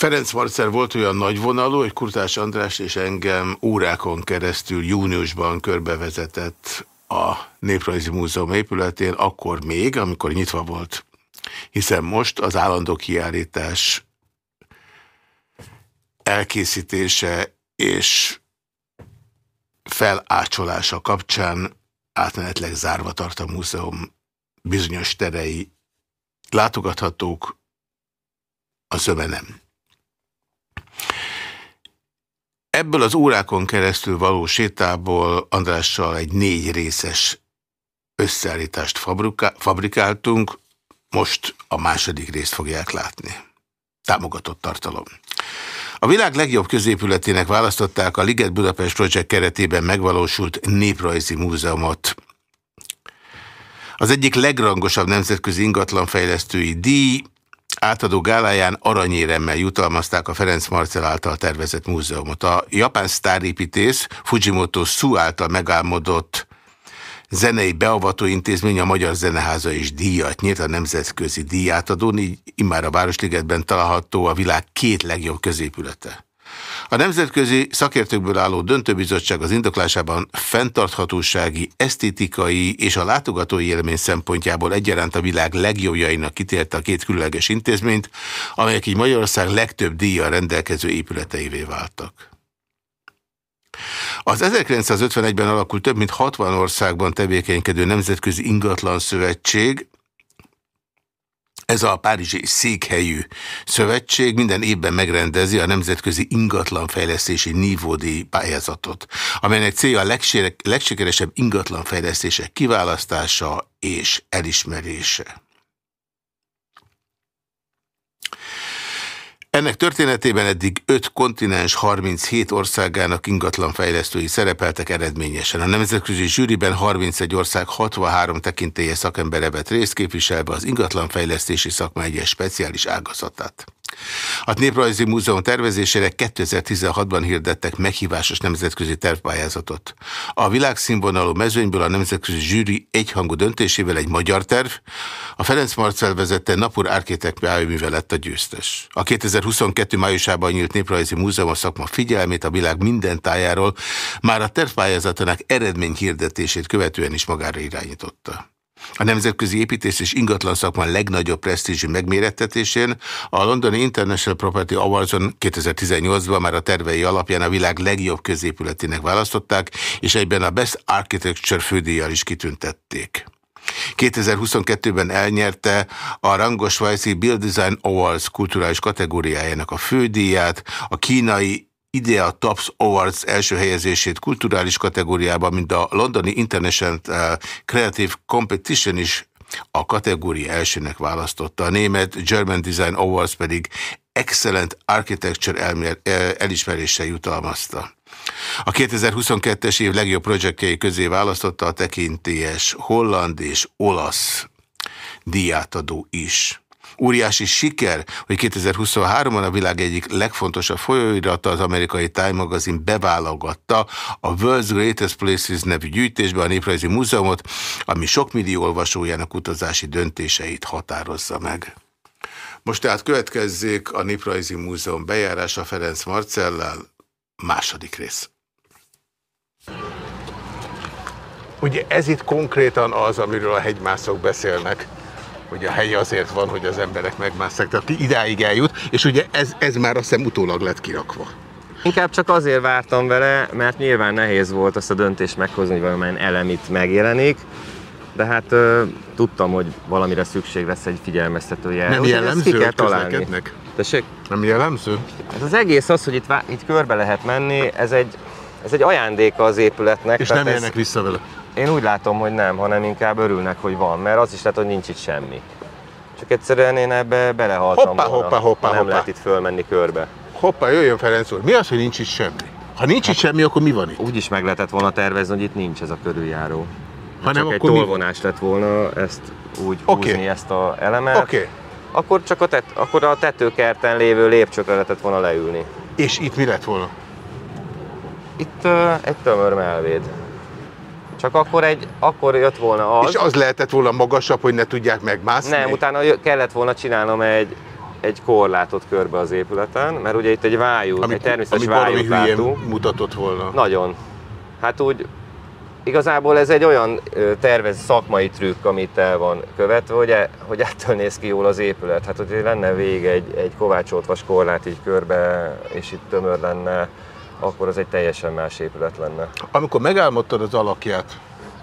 Ferenc Marcer volt olyan nagyvonalú, hogy Kurtás András és engem órákon keresztül júniusban körbevezetett a Néprajzi Múzeum épületén, akkor még, amikor nyitva volt. Hiszen most az állandó kiállítás elkészítése és felácsolása kapcsán átmenetleg zárva tart a múzeum bizonyos terei látogathatók, a zöme nem. Ebből az órákon keresztül való sétából Andrással egy négy részes összeállítást fabrikáltunk, most a második részt fogják látni. Támogatott tartalom. A világ legjobb középületének választották a Liget Budapest Project keretében megvalósult néprajzi múzeumot. Az egyik legrangosabb nemzetközi ingatlanfejlesztői díj átadó gáláján aranyéremmel jutalmazták a Ferenc Marcel által tervezett múzeumot. A japán sztárépítész Fujimoto Su által megálmodott zenei beavató intézmény a Magyar Zeneháza is díjat nyílt a nemzetközi díjátadón, így immár a Városligetben található a világ két legjobb középülete. A nemzetközi szakértőkből álló döntőbizottság az indoklásában fenntarthatósági, esztétikai és a látogatói élmény szempontjából egyaránt a világ legjobbjainak kitélte a két különleges intézményt, amelyek így Magyarország legtöbb díjjal rendelkező épületeivé váltak. Az 1951-ben alakult több mint 60 országban tevékenykedő Nemzetközi Ingatlan Szövetség ez a Párizsi székhelyű szövetség minden évben megrendezi a Nemzetközi Ingatlanfejlesztési Nívódi pályázatot, amelynek célja a legsikeresebb ingatlanfejlesztések kiválasztása és elismerése. Ennek történetében eddig 5 kontinens 37 országának ingatlanfejlesztői szerepeltek eredményesen. A nemzetközi zsűriben 31 ország 63 tekintélye szakembere vett részt képviselve az ingatlanfejlesztési szakma egyes speciális ágazatát. A Néprajzi Múzeum tervezésére 2016-ban hirdettek meghívásos nemzetközi tervpályázatot. A világszínvonalú mezőnyből a nemzetközi zsűri egyhangú döntésével egy magyar terv, a Ferenc Marcel vezette Napur Architect művel lett a győztes. A 2022. májusában nyílt Néprajzi Múzeum a szakma figyelmét a világ minden tájáról, már a tervpályázatának eredményhirdetését követően is magára irányította. A nemzetközi építész és ingatlan szakma legnagyobb presztízsű megmérettetésén a Londoni International Property Awards-on 2018-ban már a tervei alapján a világ legjobb középületének választották, és egyben a Best Architecture fődíjjal is kitüntették. 2022-ben elnyerte a Rangos Vajci Build Design Awards kulturális kategóriájának a fődíját, a kínai Idea Tops Awards első helyezését kulturális kategóriában, mint a Londoni International uh, Creative Competition is a kategória elsőnek választotta. A német German Design Awards pedig Excellent Architecture elismeréssel jutalmazta. A 2022-es év legjobb projektjei közé választotta a tekintélyes holland és olasz díjátadó is. Óriási siker, hogy 2023-ban a világ egyik legfontosabb folyóirata az amerikai Time magazin beválogatta a World's Greatest Places nevű gyűjtésbe a Néprajzi Múzeumot, ami sok millió olvasójának utazási döntéseit határozza meg. Most tehát következzék a Néprajzi Múzeum bejárása Ferenc Marcellel, második rész. Ugye ez itt konkrétan az, amiről a hegymászok beszélnek hogy a hely azért van, hogy az emberek megmásszák, tehát idáig eljut, és ugye ez, ez már azt hiszem utólag lett kirakva. Inkább csak azért vártam vele, mert nyilván nehéz volt azt a döntést meghozni, hogy valamilyen elemit megjelenik, de hát ö, tudtam, hogy valamire szükség lesz egy figyelmeztetője. Nem jellemző ki kell találni. Tessék? Nem jellemző? Hát az egész az, hogy itt, itt körbe lehet menni, ez egy, ez egy ajándéka az épületnek. És nem élnek vissza vele? Én úgy látom, hogy nem, hanem inkább örülnek, hogy van, mert az is lehet, hogy nincs itt semmi. Csak egyszerűen én ebbe belehaltam hoppá, volna, hoppá, hoppá, nem hoppá. lehet itt fölmenni körbe. Hoppá, jöjjön Ferenc úr. Mi az, hogy nincs itt semmi? Ha nincs hát, itt semmi, akkor mi van itt? Úgy is meg lehetett volna tervezni, hogy itt nincs ez a körüljáró. Ha nem, csak akkor egy tolvonás lett volna ezt úgy okay. húzni ezt a elemet. Okay. Akkor csak a, tet, akkor a tetőkerten lévő lépcsőkre lehetett volna leülni. És itt mi lett volna? Itt uh, egy tömör melvéd. Csak akkor, egy, akkor jött volna az... És az lehetett volna magasabb, hogy ne tudják megmászni? Nem, utána kellett volna csinálnom egy egy korlátot körbe az épületen, mert ugye itt egy vájú, Ami, egy természetes látunk. mutatott volna. Nagyon. Hát úgy igazából ez egy olyan tervez szakmai trükk, amit el van követve, hogy, e, hogy ettől néz ki jól az épület. Hát hogy lenne vége egy, egy kovácsoltvas korlát így körbe, és itt tömör lenne, akkor az egy teljesen más épület lenne. Amikor megálmodtad az alakját,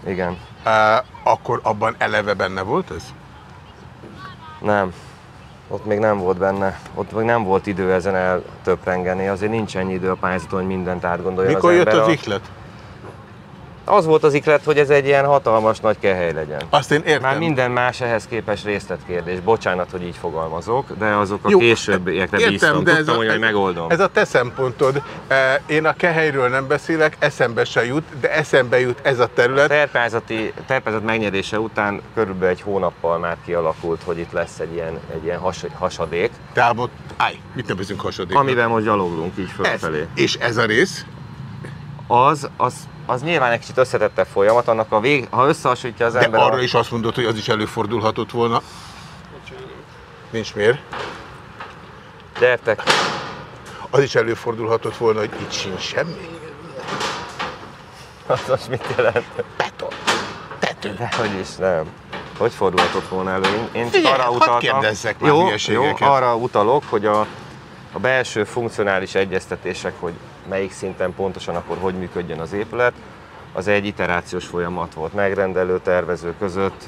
Igen. á, akkor abban eleve benne volt ez? Nem. Ott még nem volt benne, ott még nem volt idő ezen eltöprengeni, azért nincs ennyi idő a pályázaton, hogy mindent átgondoljon Mikor az jött ember. az A- ihlet? Az volt az iklet, hogy ez egy ilyen hatalmas nagy kehely legyen. Azt én értem. Már minden más ehhez képest részletkérdés. Bocsánat, hogy így fogalmazok, de azok a Jó, későbbiekre értem, bíztam. de ez Tudtam, a- hogy ez- megoldom. Ez a te szempontod. E, Én a kehelyről nem beszélek, eszembe se jut, de eszembe jut ez a terület. terpázati, terpázat megnyerése után körülbelül egy hónappal már kialakult, hogy itt lesz egy ilyen, egy ilyen has, hasadék, Te álmod, állj, mit nevezünk hasadéknak? amiben most gyaloglunk így ez, fölfelé. És ez a rész? Az, az, az nyilván egy kicsit összetettebb folyamat, annak a vég, ha összehasonlítja az De ember... arra a, is azt mondod, hogy az is előfordulhatott volna. Nincs miért. Gyertek, Az is előfordulhatott volna, hogy itt sincs semmi. az most mit jelent? Beton. Tető. De hogy is nem. Hogy fordulhatott volna elő? Én, én Figyelj, arra utaltam. jó, jó, arra utalok, hogy a, a belső funkcionális egyeztetések, hogy melyik szinten pontosan akkor hogy működjön az épület, az egy iterációs folyamat volt megrendelő, tervező között,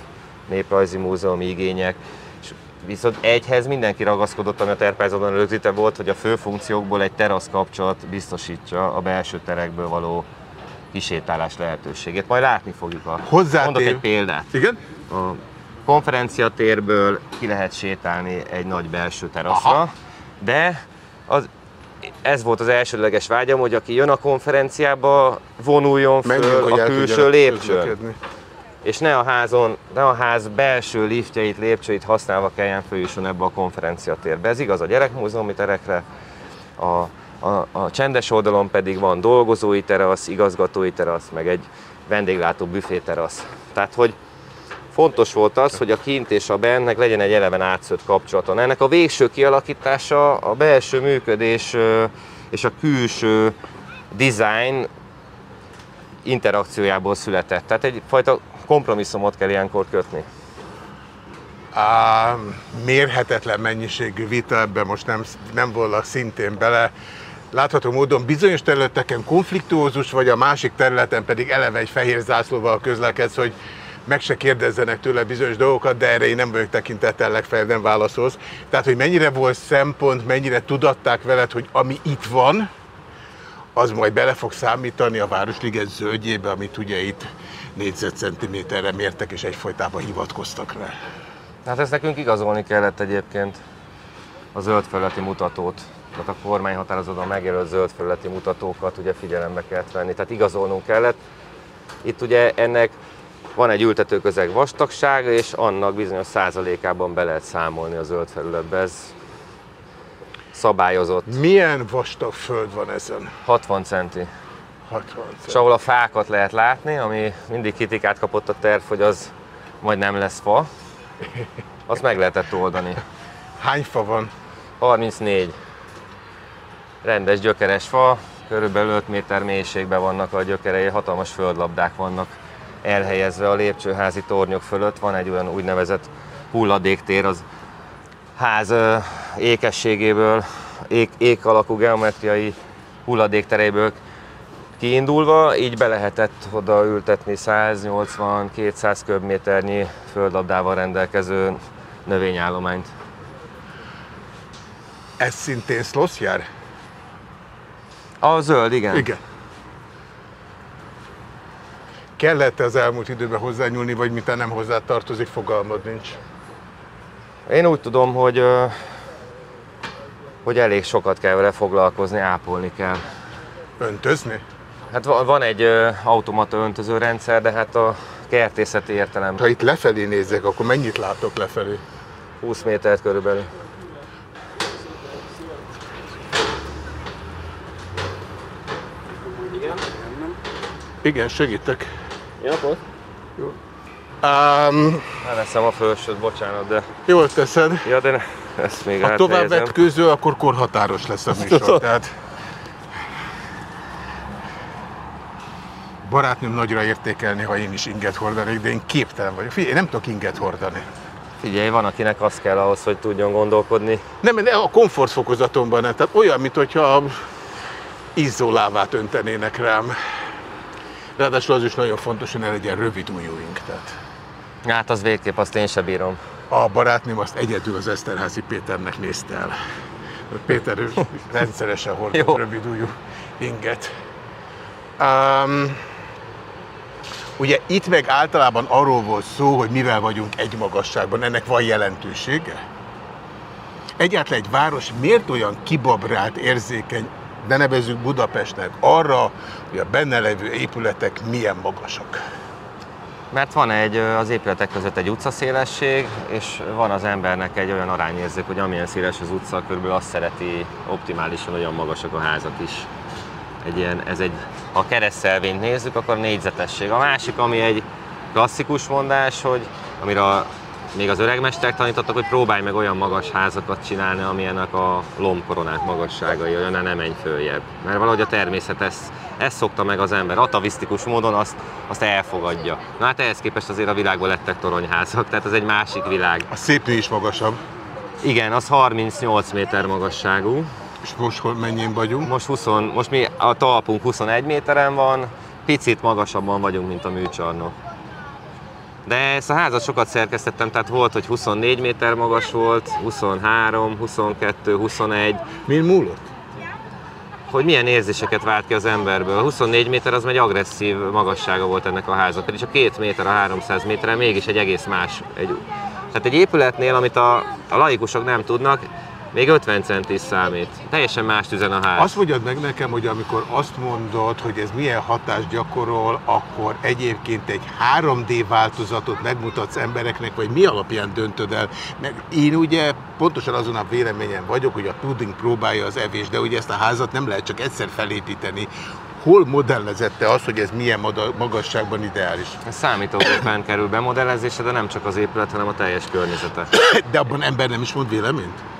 néprajzi múzeumi igények, és viszont egyhez mindenki ragaszkodott, ami a tervpályázatban rögzítve volt, hogy a fő funkciókból egy terasz kapcsolat biztosítsa a belső terekből való kisétálás lehetőségét. Majd látni fogjuk a... Hozzátév- Mondok egy példát. Igen? A konferenciatérből ki lehet sétálni egy nagy belső teraszra, Aha. de az, ez volt az elsődleges vágyam, hogy aki jön a konferenciába, vonuljon Menjünk, föl hogy a külső lépcsőn. És ne a házon, ne a ház belső liftjeit, lépcsőit használva kelljen följusson ebbe a konferenciatérbe. Ez igaz a gyerekmúzeumi terekre, a, a, a csendes oldalon pedig van dolgozói terasz, igazgatói terasz, meg egy vendéglátó büféterasz. Tehát, hogy fontos volt az, hogy a kint és a bennek legyen egy eleven átszött kapcsolata. Ennek a végső kialakítása a belső működés és a külső design interakciójából született. Tehát egyfajta kompromisszumot kell ilyenkor kötni. Á, mérhetetlen mennyiségű vita, ebben most nem, nem volna szintén bele. Látható módon bizonyos területeken konfliktuózus, vagy a másik területen pedig eleve egy fehér zászlóval közlekedsz, hogy meg se kérdezzenek tőle bizonyos dolgokat, de erre én nem vagyok tekintettel, legfeljebb nem válaszolsz. Tehát, hogy mennyire volt szempont, mennyire tudatták veled, hogy ami itt van, az majd bele fog számítani a Városliget zöldjébe, amit ugye itt négyzetcentiméterre mértek, és egyfolytában hivatkoztak rá. Hát ezt nekünk igazolni kellett egyébként a zöld felületi mutatót. Tehát a kormányhatározatban megjelölt zöld felületi mutatókat ugye figyelembe kellett venni. Tehát igazolnunk kellett. Itt ugye ennek van egy ültetőközeg vastagsága, és annak bizonyos százalékában be lehet számolni a zöld felületbe. Ez szabályozott. Milyen vastag föld van ezen? 60 centi. 60 És ahol a fákat lehet látni, ami mindig kritikát kapott a terv, hogy az majd nem lesz fa, azt meg lehetett oldani. Hány fa van? 34 rendes gyökeres fa, körülbelül 5 méter mélységben vannak a gyökerei, hatalmas földlabdák vannak elhelyezve a lépcsőházi tornyok fölött. Van egy olyan úgynevezett hulladéktér az ház ékességéből, ék, ék alakú geometriai hulladéktereiből kiindulva, így be lehetett oda ültetni 180-200 köbméternyi földlabdával rendelkező növényállományt. Ez szintén szlosz jár? A zöld, igen. Igen. Kellett az elmúlt időben hozzányúlni, vagy mintha nem hozzá tartozik, fogalmad nincs. Én úgy tudom, hogy, hogy elég sokat kell vele foglalkozni, ápolni kell. Öntözni? Hát va- van egy automata öntöző rendszer, de hát a kertészeti értelem Ha itt lefelé nézek, akkor mennyit látok lefelé? 20 métert körülbelül. Igen, segítek. Jó, Um, Elveszem a felsőt, bocsánat, de... jól teszed. Ja, de ne, Ezt még ha tovább vetkőző, akkor korhatáros lesz a műsor. Tehát... Barátnőm nagyra értékelni, ha én is inget hordanék, de én képtelen vagyok. Figyelj, én nem tudok inget hordani. Figyelj, van, akinek az kell ahhoz, hogy tudjon gondolkodni. Nem, a komfortfokozatomban nem. Tehát olyan, mintha izzólávát öntenének rám. Ráadásul az is nagyon fontos, hogy ne legyen rövid ujjúink. Tehát. Hát az végképp, azt én sem bírom. A barátném azt egyedül az Eszterházi Péternek nézte el. Péter rendszeresen hordott rövid ujjú inget. Um, ugye itt meg általában arról volt szó, hogy mivel vagyunk egy magasságban, ennek van jelentősége? Egyáltalán egy város miért olyan kibabrált, érzékeny, de nevezzük Budapestnek arra, hogy a benne levő épületek milyen magasak? Mert van egy, az épületek között egy utcaszélesség, és van az embernek egy olyan arányérzék, hogy amilyen széles az utca, körülbelül azt szereti optimálisan olyan magasak a házak is. Egy ilyen, ez egy, ha a keresztelvényt nézzük, akkor négyzetesség. A másik, ami egy klasszikus mondás, hogy amire még az öregmesterek tanítottak, hogy próbálj meg olyan magas házakat csinálni, amilyenek a lombkoronák magasságai, olyan nem menj följebb. Mert valahogy a természet ezt, ezt szokta meg az ember, atavisztikus módon azt, azt elfogadja. Na hát ehhez képest azért a világban lettek toronyházak, tehát ez egy másik világ. A szépnél is magasabb. Igen, az 38 méter magasságú. És most hol mennyien vagyunk? Most, 20, most mi a talpunk 21 méteren van, picit magasabban vagyunk, mint a műcsarnok. De ezt a házat sokat szerkesztettem, tehát volt, hogy 24 méter magas volt, 23, 22, 21. Mi múlott? Hogy milyen érzéseket vált ki az emberből. A 24 méter az egy agresszív magassága volt ennek a házat, pedig csak 2 méter a 300 méteren, mégis egy egész más. Egy, tehát egy épületnél, amit a, a laikusok nem tudnak, még 50 cent is számít. Teljesen más üzen a ház. Azt mondjad meg nekem, hogy amikor azt mondod, hogy ez milyen hatást gyakorol, akkor egyébként egy 3D változatot megmutatsz embereknek, vagy mi alapján döntöd el? Mert én ugye pontosan azon a véleményen vagyok, hogy a pudding próbálja az evés, de ugye ezt a házat nem lehet csak egyszer felépíteni hol modellezette az, hogy ez milyen magasságban ideális? A számítógépen kerül bemodellezésre, de nem csak az épület, hanem a teljes környezete. De abban ember nem is mond véleményt?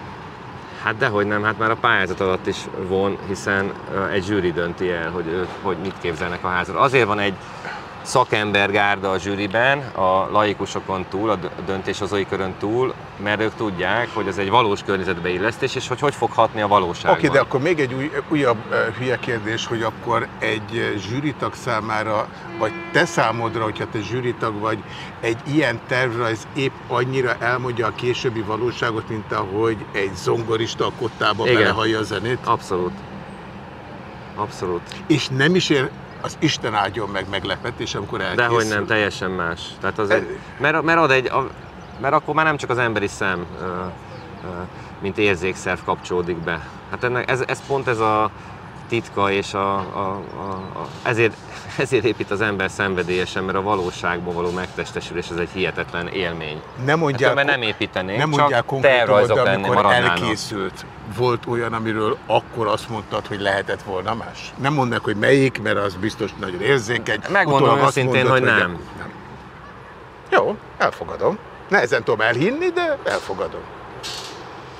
Hát dehogy nem, hát már a pályázat alatt is von, hiszen egy zsűri dönti el, hogy hogy mit képzelnek a házról. Azért van egy szakembergárda a zsűriben, a laikusokon túl, a döntéshozói körön túl, mert ők tudják, hogy ez egy valós környezetbe illesztés, és hogy hogy fog hatni a valóságban. Oké, okay, de akkor még egy új, újabb uh, hülye kérdés, hogy akkor egy zsűritag számára, vagy te számodra, hogyha te zsűritag vagy, egy ilyen tervrajz épp annyira elmondja a későbbi valóságot, mint ahogy egy zongorista a kottába Igen. belehallja a zenét? Abszolút. Abszolút. És nem is ér az Isten áldjon meg meglepetés, amikor elkészül. Dehogy nem, teljesen más. Tehát az egy, mert, mert, ad egy, mert akkor már nem csak az emberi szem, mint érzékszerv kapcsolódik be. Hát ennek, ez, ez pont ez a titka, és a, a, a, a, ezért, ezért épít az ember szenvedélyesen, mert a valóságban való megtestesülés ez egy hihetetlen élmény. Nem mondják, hát, nem építenénk, nem mondják csak tervrajzok lenni, amikor elkészült, volt olyan, amiről akkor azt mondtad, hogy lehetett volna más? Nem mondnak, hogy melyik, mert az biztos nagyon érzékeny. Megmondom őszintén, mondod, hogy nem. nem. nem. Jó, elfogadom. Nehezen tudom elhinni, de elfogadom.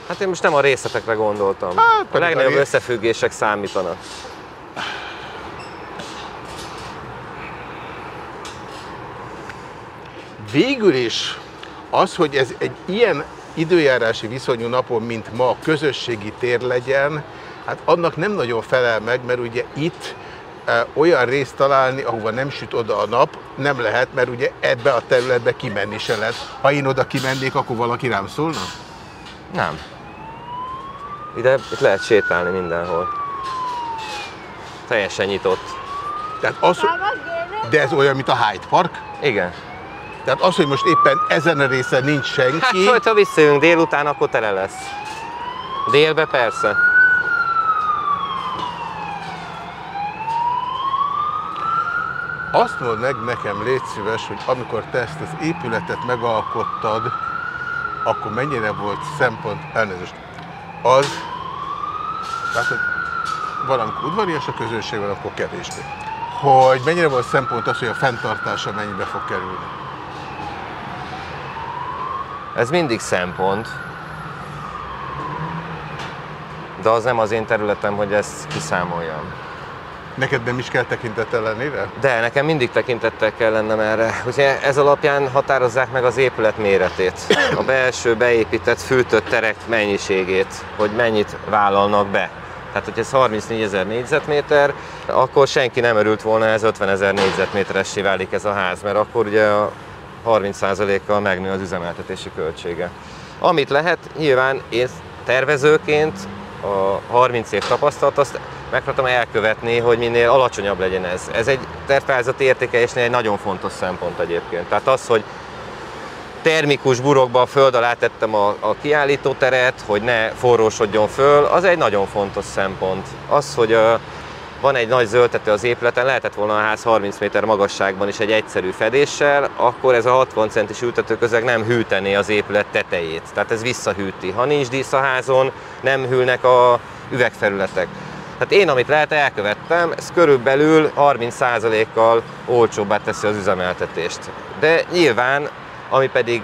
Hát én most nem a részletekre gondoltam. Hát, a legnagyobb rész... összefüggések számítanak. Végül is az, hogy ez egy ilyen időjárási viszonyú napon, mint ma közösségi tér legyen, hát annak nem nagyon felel meg, mert ugye itt e, olyan részt találni, ahova nem süt oda a nap, nem lehet, mert ugye ebbe a területbe kimenni se lehet. Ha én oda kimennék, akkor valaki rám szólna? Nem. Ide itt lehet sétálni mindenhol. Teljesen nyitott. Tehát az, de ez olyan, mint a Hyde Park? Igen. Tehát az, hogy most éppen ezen a részen nincs senki... Hát, hogyha visszajövünk délután, akkor tele lesz. Délbe persze. Azt mondd meg nekem, légy szíves, hogy amikor te ezt az épületet megalkottad, akkor mennyire volt szempont, elnézést, az, tehát, hogy valamikor udvarias a közönség, akkor kevésbé. Hogy mennyire volt szempont az, hogy a fenntartása mennyibe fog kerülni? Ez mindig szempont. de az nem az én területem, hogy ezt kiszámoljam. Neked nem is kell tekintettel lenni De, nekem mindig tekintettel kell lennem erre. Ugye ez alapján határozzák meg az épület méretét, a belső beépített fűtött terek mennyiségét, hogy mennyit vállalnak be. Tehát, hogy ez 34 ezer négyzetméter, akkor senki nem örült volna, ez 50 ezer négyzetméteressé válik ez a ház, mert akkor ugye a 30%-kal megnő az üzemeltetési költsége. Amit lehet, nyilván én tervezőként a 30 év tapasztalat, azt megpróbáltam elkövetni, hogy minél alacsonyabb legyen ez. Ez egy tervpályázati értékelésnél egy nagyon fontos szempont egyébként. Tehát az, hogy termikus burokba a föld alá tettem a, a kiállítóteret, hogy ne forrósodjon föl, az egy nagyon fontos szempont. Az, hogy a, van egy nagy zöldtető az épületen, lehetett volna a ház 30 méter magasságban is egy egyszerű fedéssel, akkor ez a 60 centis ültetőközeg nem hűtené az épület tetejét. Tehát ez visszahűti. Ha nincs dísz a házon, nem hűlnek a üvegfelületek. Tehát én, amit lehet, elkövettem, ez körülbelül 30%-kal olcsóbbá teszi az üzemeltetést. De nyilván, ami pedig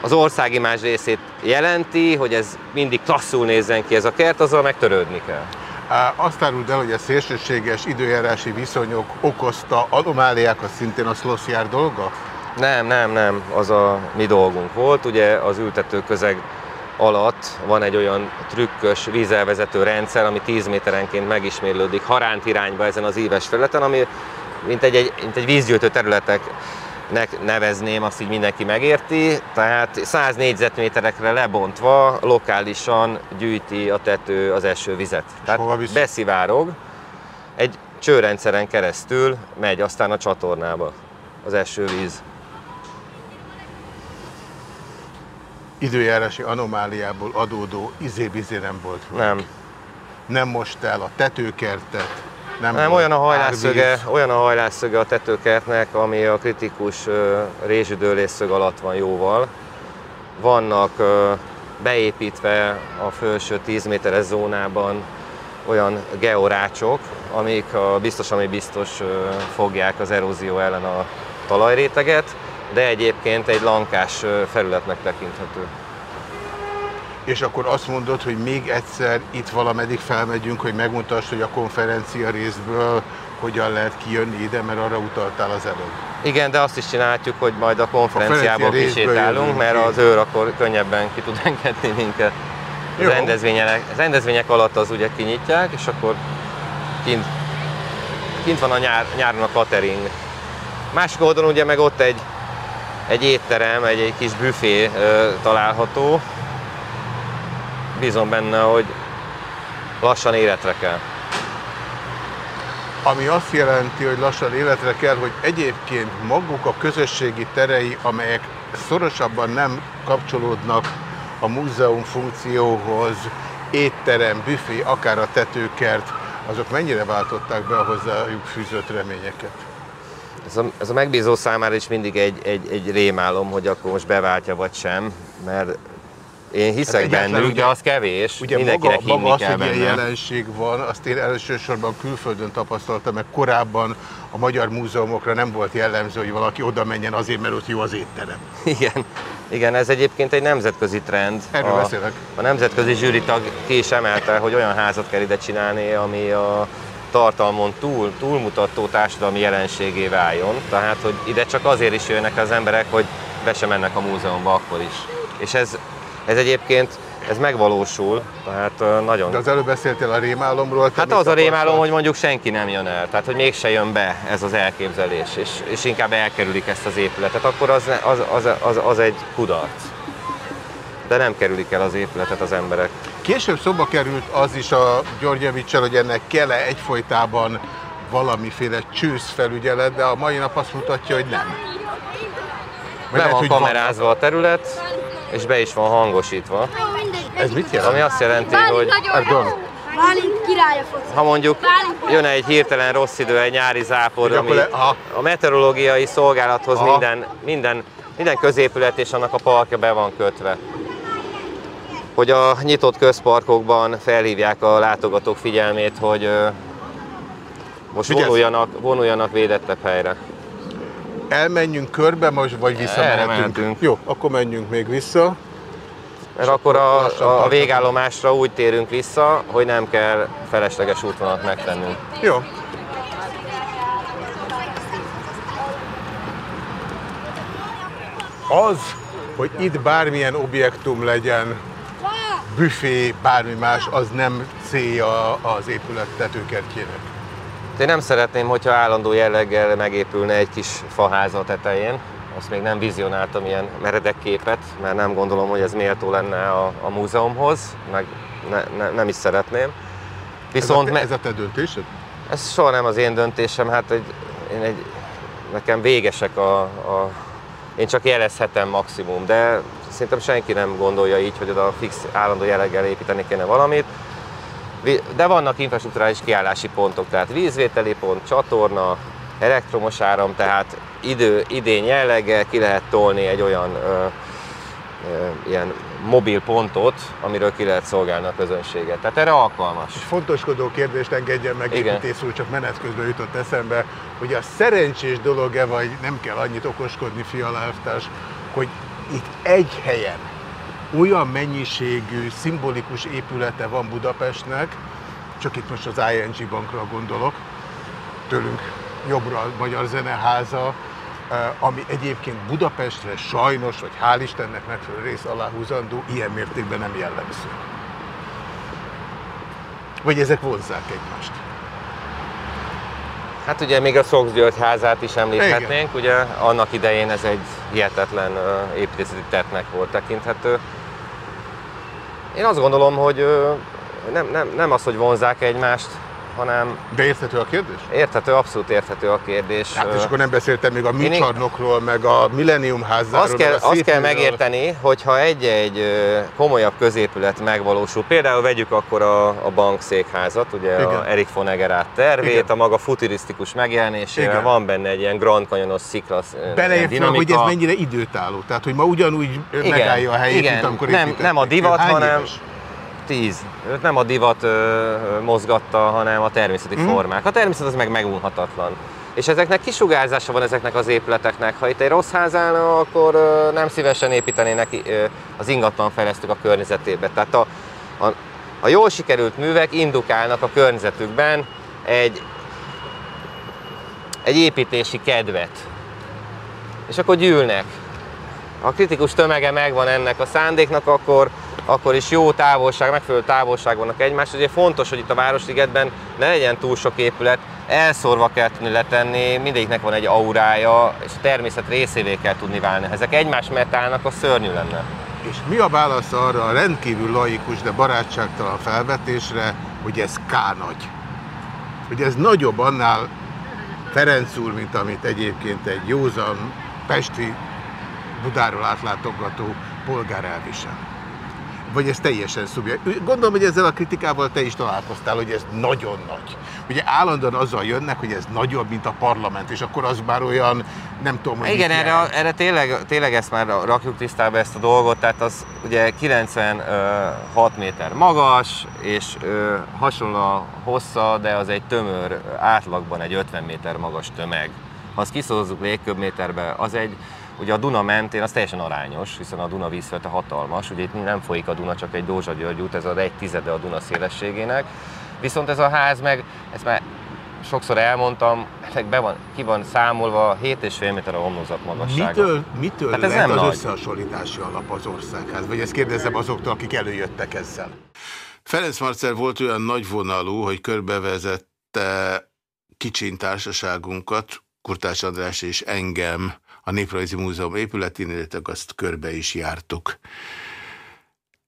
az országi más részét jelenti, hogy ez mindig klasszul nézzen ki ez a kert, azzal meg törődni kell. Azt áruld el, hogy a szélsőséges időjárási viszonyok okozta anomáliák, az szintén a Szlossziár dolga? Nem, nem, nem, az a mi dolgunk volt. Ugye az ültető közeg alatt van egy olyan trükkös vízelvezető rendszer, ami 10 méterenként megismérlődik Haránt irányba ezen az íves felületen, ami mint egy, egy, mint egy vízgyűjtő területek nevezném, azt így mindenki megérti. Tehát 100 négyzetméterekre lebontva lokálisan gyűjti a tető az esővizet. Tehát beszivárog, egy csőrendszeren keresztül megy aztán a csatornába az esővíz. Időjárási anomáliából adódó izébizé nem volt? Nem. Nem most el a tetőkertet? Nem, nem olyan, a hajlásszöge, olyan a hajlásszöge a tetőkertnek, ami a kritikus rézsüdőlésszög alatt van jóval. Vannak beépítve a felső 10 méteres zónában olyan georácsok, amik a biztos, ami biztos fogják az erózió ellen a talajréteget, de egyébként egy lankás felületnek tekinthető. És akkor azt mondod, hogy még egyszer itt valameddig felmegyünk, hogy megmutass, hogy a konferencia részből hogyan lehet kijönni ide, mert arra utaltál az előbb. Igen, de azt is csinálhatjuk, hogy majd a konferenciából kisétálunk, mert az őr akkor könnyebben ki tud engedni minket. Az rendezvények, az rendezvények alatt az ugye kinyitják, és akkor kint, kint van a nyár, nyáron a catering. Másik oldalon ugye meg ott egy egy étterem, egy, egy kis büfé található. Bízom benne, hogy lassan életre kell. Ami azt jelenti, hogy lassan életre kell, hogy egyébként maguk a közösségi terei, amelyek szorosabban nem kapcsolódnak a múzeum funkcióhoz, étterem, büfé, akár a tetőkert, azok mennyire váltották be a hozzájuk fűzött reményeket? Ez a, ez a megbízó számára is mindig egy, egy, egy rémálom, hogy akkor most beváltja vagy sem, mert én hiszek hát bennük, ugye, de az kevés. Ugye Mindenkinek maga, maga az, hogy ilyen jelenség van, azt én elsősorban külföldön tapasztaltam, meg korábban a magyar múzeumokra nem volt jellemző, hogy valaki oda menjen azért, mert ott jó az étterem. Igen, igen ez egyébként egy nemzetközi trend. Erről a, beszélek. A nemzetközi zsűritag ki is emelte, hogy olyan házat kell ide csinálni, ami a tartalmon túl, túlmutató társadalmi jelenségé váljon. Tehát, hogy ide csak azért is jönnek az emberek, hogy be sem mennek a múzeumba akkor is. És ez, ez egyébként ez megvalósul, tehát nagyon... De az előbb beszéltél a rémálomról. Hát az a rémálom, hogy mondjuk senki nem jön el, tehát hogy mégse jön be ez az elképzelés, és, és inkább elkerülik ezt az épületet, akkor az, az, az, az, az egy kudarc. De nem kerülik el az épületet az emberek. Később szóba került az is a Györgyevicsel, hogy ennek kell-e egyfolytában valamiféle csőszfelügyelet, de a mai nap azt mutatja, hogy nem. Be van kamerázva van... a terület, és be is van hangosítva. Ez mit jelent? Ami azt jelenti, hogy... Ha mondjuk jön egy hirtelen rossz idő, egy nyári zápor, ami a meteorológiai szolgálathoz minden, minden, minden középület és annak a parkja be van kötve hogy a nyitott közparkokban felhívják a látogatók figyelmét, hogy most vonuljanak, vonuljanak védettebb helyre. Elmenjünk körbe most, vagy visszamehetünk? Jó, akkor menjünk még vissza. Mert akkor a, a végállomásra úgy térünk vissza, hogy nem kell felesleges útvonalat megtennünk. Jó. Az, hogy itt bármilyen objektum legyen, büfé, bármi más, az nem célja az épület tetőkertjének. Én nem szeretném, hogyha állandó jelleggel megépülne egy kis faháza a tetején. Azt még nem vizionáltam ilyen meredek képet, mert nem gondolom, hogy ez méltó lenne a, a múzeumhoz, meg ne, ne, nem is szeretném. Viszont ez a, te, ez a te döntésed? Ez soha nem az én döntésem, hát egy, én egy, nekem végesek a, a én csak jelezhetem maximum, de szerintem senki nem gondolja így, hogy oda fix állandó jelleggel építeni kéne valamit. De vannak infrastruktúrális kiállási pontok, tehát vízvételi pont, csatorna, elektromos áram, tehát idő, idény jelleggel ki lehet tolni egy olyan ö, ö, ilyen mobil pontot, amiről ki lehet szolgálni a közönséget. Tehát erre alkalmas. Egy fontoskodó kérdést engedjen meg, építészül, csak menet közben jutott eszembe, hogy a szerencsés dolog-e, vagy nem kell annyit okoskodni, fialelvtárs, hogy itt egy helyen olyan mennyiségű, szimbolikus épülete van Budapestnek, csak itt most az ING bankra gondolok, tőlünk jobbra a Magyar Zeneháza, Eh, ami egyébként Budapestre sajnos, vagy hál' Istennek megfelelő rész aláhúzandó, ilyen mértékben nem jellemző. Vagy ezek vonzzák egymást? Hát ugye még a Szox György házát is említhetnénk, Igen. ugye annak idején ez egy hihetetlen építészeti tettnek volt tekinthető. Én azt gondolom, hogy nem, nem, nem az, hogy vonzák egymást, hanem... De érthető a kérdés? Érthető, abszolút érthető a kérdés. Hát és akkor nem beszéltem még a mi csarnokról, meg a Millennium házáról, azt kell, azt kell megérteni, hogyha egy-egy komolyabb középület megvalósul, például vegyük akkor a, a bankszékházat, ugye Igen. a Erik von Egerát tervét, Igen. a maga futurisztikus megjelenésével, Igen. van benne egy ilyen Grand Canyonos sziklasz Beleértve, hogy ez mennyire időtálló, tehát hogy ma ugyanúgy Igen. megállja a helyét, Igen. mint amikor nem, nem a divat, hanem, éves? 10. Őt nem a divat ö, mozgatta, hanem a természeti mm. formák. A természet az meg megunhatatlan. És ezeknek kisugárzása van ezeknek az épületeknek. Ha itt egy rossz ház állna, akkor ö, nem szívesen építenének ö, az ingatlan fejlesztők a környezetébe. Tehát a, a, a jól sikerült művek indukálnak a környezetükben egy, egy építési kedvet. És akkor gyűlnek. Ha kritikus tömege megvan ennek a szándéknak, akkor akkor is jó távolság, megfelelő távolság vannak egymás. Ugye fontos, hogy itt a Városligetben ne legyen túl sok épület, elszórva kell tudni letenni, mindegyiknek van egy aurája, és a természet részévé kell tudni válni. Ha ezek egymás mellett állnak, az szörnyű lenne. És mi a válasz arra a rendkívül laikus, de barátságtalan felvetésre, hogy ez K nagy? Hogy ez nagyobb annál Ferenc úr, mint amit egyébként egy józan, pesti, Budáról átlátogató polgár elvisel. Vagy ez teljesen szubjektív? Gondolom, hogy ezzel a kritikával te is találkoztál, hogy ez nagyon nagy. Ugye állandóan azzal jönnek, hogy ez nagyobb, mint a parlament, és akkor az már olyan, nem tudom, hogy Igen, erre, erre tényleg, tényleg ezt már rakjuk tisztába ezt a dolgot, tehát az ugye 96 méter magas, és hasonló a hossza, de az egy tömör, átlagban egy 50 méter magas tömeg. Ha azt kiszorozzuk légköbméterbe, az egy Ugye a Duna mentén az teljesen arányos, hiszen a Duna vízfelte hatalmas, ugye itt nem folyik a Duna, csak egy Dózsa György út, ez az egy tizede a Duna szélességének. Viszont ez a ház meg, ezt már sokszor elmondtam, be van, ki van számolva 7,5 méter a homlokzat magassága. Mitől, mitől hát ez nem az nagy. összehasonlítási alap az országház? Vagy ezt kérdezem azoktól, akik előjöttek ezzel. Ferenc Marcel volt olyan nagyvonalú, hogy körbevezette kicsin társaságunkat, Kurtás András és engem a Néprajzi Múzeum épületén, illetve azt körbe is jártuk.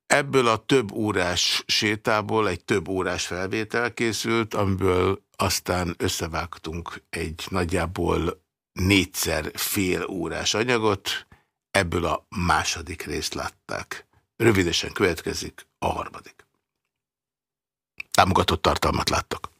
Ebből a több órás sétából egy több órás felvétel készült, amiből aztán összevágtunk egy nagyjából négyszer fél órás anyagot, ebből a második részt látták. Rövidesen következik a harmadik. Támogatott tartalmat láttak.